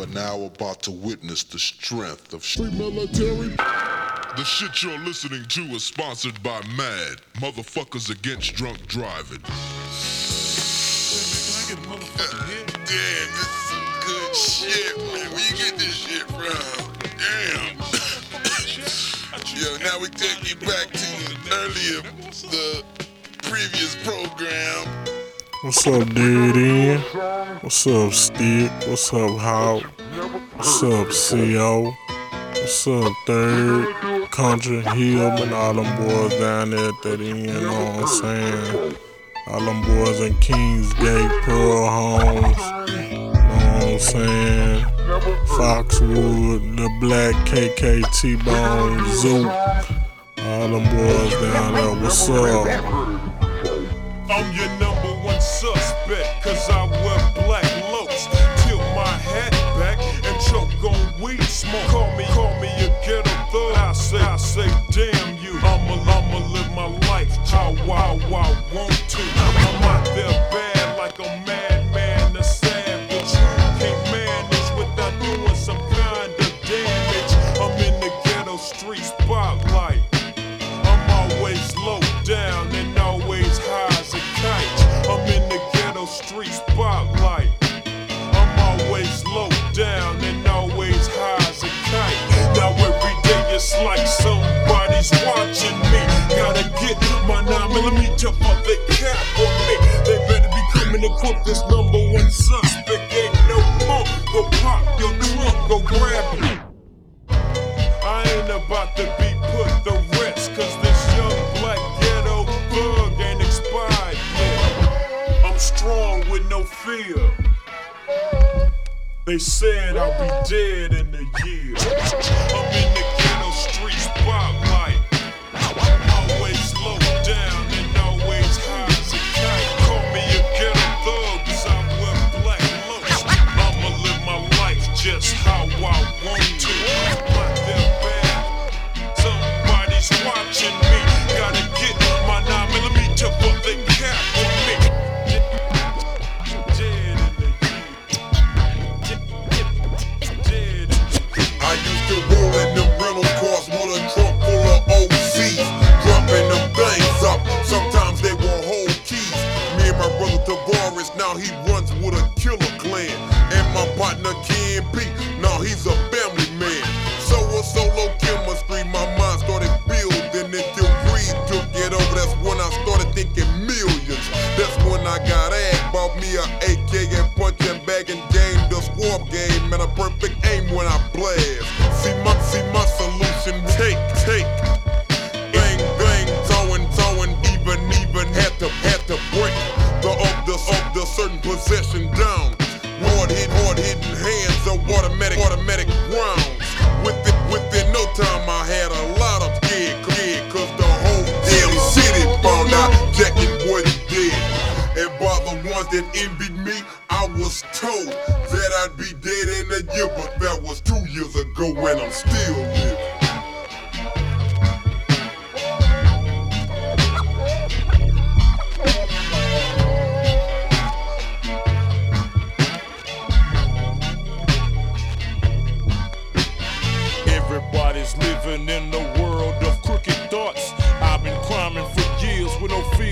You are now about to witness the strength of street military. The shit you're listening to is sponsored by MAD, Motherfuckers Against Drunk Driving. Damn, this is some good shit, man. Where you get this shit from? Damn. Yo, now we take you back to earlier, the previous program. What's up, Diddy? What's up, Stick? What's up, Hawk? What's up, CO? What's up, Third? Country Hill, and all them boys down there at that end, you know what I'm saying? All them boys in Kingsgate, Pearl Homes, you know what I'm saying? Foxwood, the Black KKT Bone Zoo. All them boys down there, what's up? Suspect, cause I wear black locs. Tilt my hat back and choke on weed smoke. 9 millimeter the cap on me. They better be coming equipped as number one suspect. Ain't no more. Go pop your trunk, go grab it. I ain't about to be put the rest, cause this young black ghetto thug ain't expired yet. I'm strong with no fear. They said I'll be dead in a year. I'm he runs with a killer clan. And my partner Ken P, now he's a And by the ones that envied me, I was told that I'd be dead in a year, but that was two years ago and I'm still living. Everybody's living in the world of crooked thoughts. I've been climbing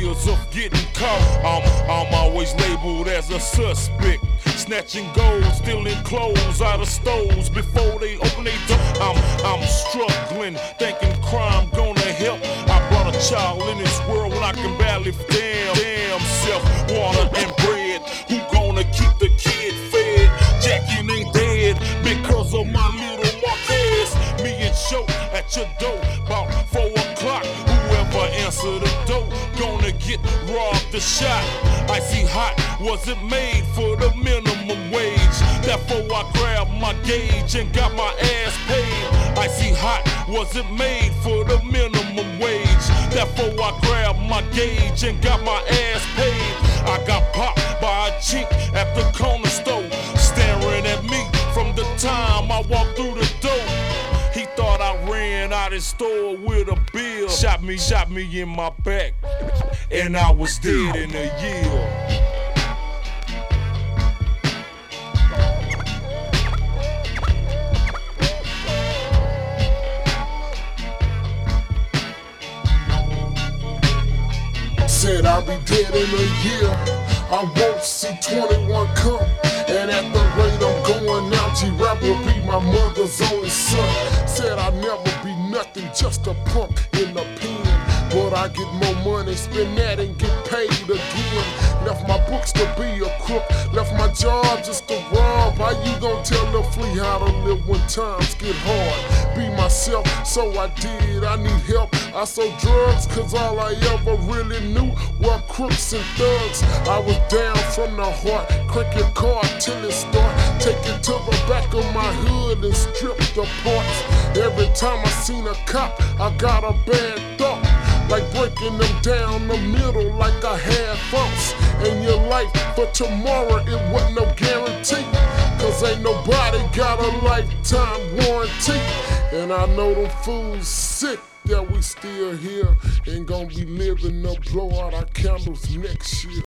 with of getting caught. I'm, I'm always labeled as a suspect. Snatching gold, stealing clothes out of stores before they open their door. I'm, I'm struggling, thinking crime gonna help. I brought a child in this get robbed the shot. Hot wasn't made for the minimum wage. Therefore I grabbed my gauge and got my ass paid. Icy hot wasn't made for the minimum wage. Therefore I grabbed my gauge and got my ass paid. I got popped by a chick at the corner store, staring at me from the time I walked through the door. He thought I ran out his store with a bill. Shot me, shot me in my back, and I was dead in a year. Said I'll be dead in a year. I won't see 21 come. And at the rate I'm going out, G-Rap will be my mother's only son. Said I'd never be nothing, just a punk in the pen. But I get more money, spend that and get paid again. Left my books to be a crook, left my job just to rob. How you gonna tell the flea how to live when times get hard? Be myself, so I did. I need help. I sold drugs, cause all I ever really knew were crooks and thugs. I was down from the heart, crank your car till it start. Take it to the back of my hood and strip the parts. Every time I seen a cop, I got a bad thought. Like breaking them down the middle like I had thoughts. In your life for tomorrow, it wasn't no guarantee. Cause ain't nobody got a lifetime warranty. And I know them fools sick that we still here. Ain't gonna be living up, blow out our candles next year.